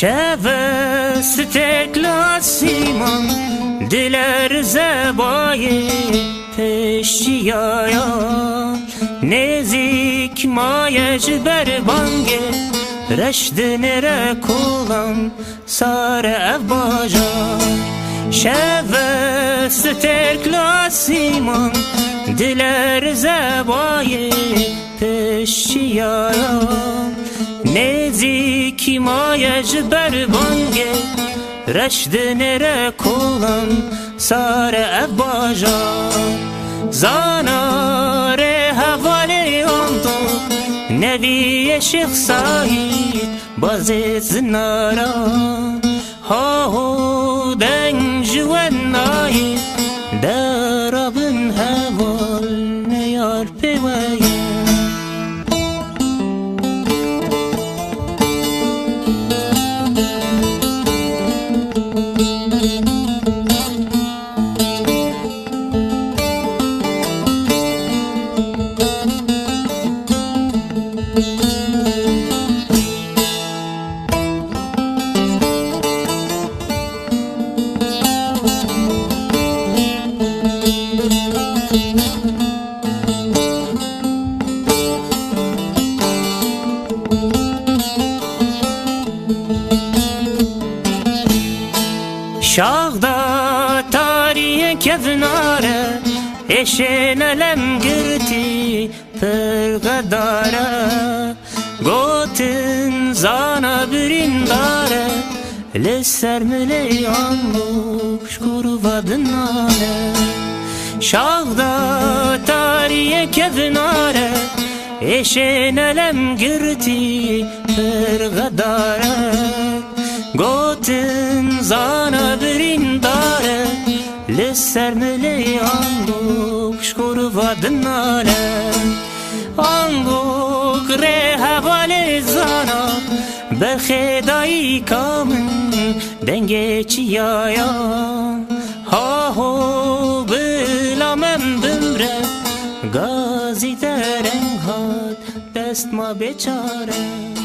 شوست تکلا سیمان دلر زبای پشتیایا نزیک مایج بر بانگ رشد نره کولم سار افباجار شوست تکلا سیمان دلر زبای پشتیایا mayeci berbange Reşdinere kulam sare ev bajar Zanare havale ondo Nevi Şeyh Said Bazı zinara Ha ho den jüven nayi Darabın Şahda tarihe kevnare Eşen elem girti pırgadara Gotin zana birindare Lesser müleyan buş kurvadınare Şahda tarihe kevnare Eşen elem girti pırgadara Gotin zana Lisser mele anguk şkuru vadnale Anguk re havale zana. Berkhedai kamın denge çiyaya. Ha ho bilamem bimre Gazi dereng hat dest ma beçare